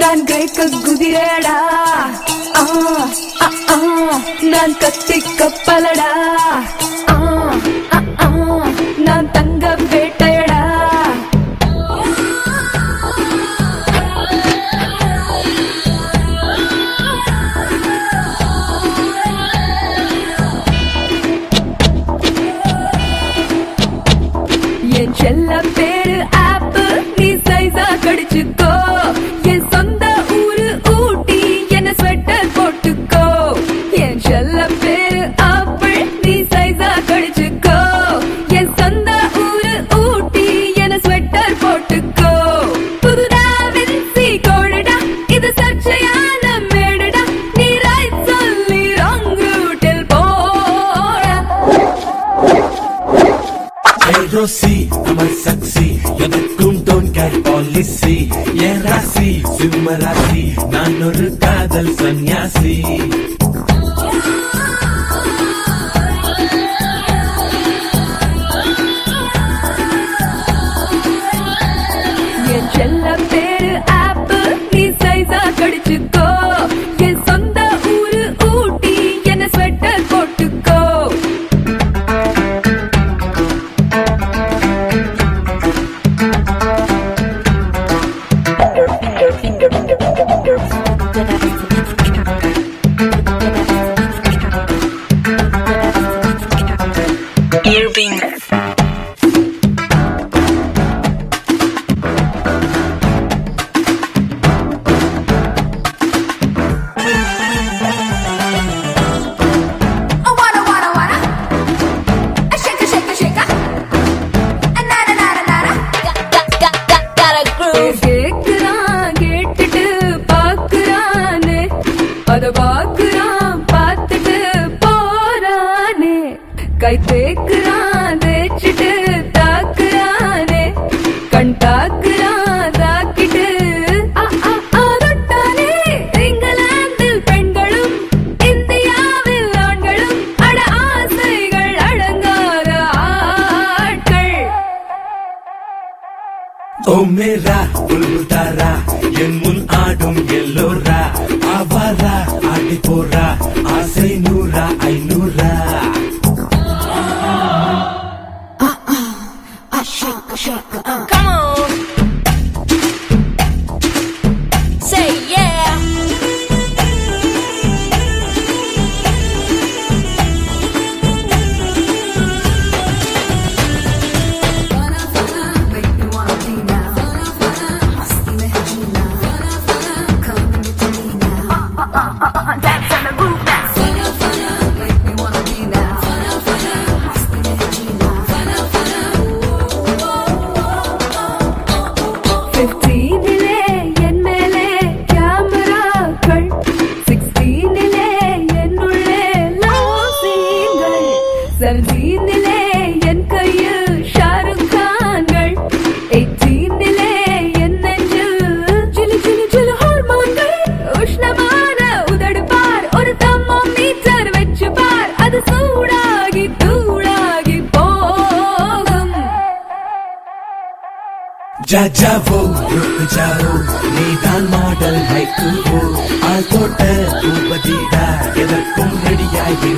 நான் கிரேக்க குதிரடா நான் கத்தி கப்பலடா நான் தங்க வேட்டையடா. என் செல்ல பே ரோசி நம்ம சக்சி எனக்கும் டோன் கேர் பாலிசி என் ராசி சிம்ம ராசி நான் ஒரு காதல் சன்னியாசி கை தேக்குறான் தேய்ச்சிட்டு தாக்குறானே கண் தாக்குறான் தாக்கிட்டு ஆ, இங்கிலாந்தில் பெண்களும் இந்தியாவில் ஆண்களும் அட ஆசைகள் அடங்காத ஆட்கள். ஓ மேரா என் முன் ஆடும் எல்லோரா ஆடி போறா ஆசை நூறா ஐநூறா. ஜீனிலே என் கையில் ஷாருக் கான்கள். ஜீனிலே என் நெஞ்சில் ஜிலு ஜிலு ஜிலு ஹார்மோன்கள். உஷ்ணமான உதடு பார் ஒரு தம்மோ மீட்டர் வச்சு பார். அது சூடாகி தூளாகி போகும். ஜா ஜா வோ ருக் ஜாவோ நீ தான் மாடல் ஹைக்கு போ ஆள் எதற்கும் ரெடியாகி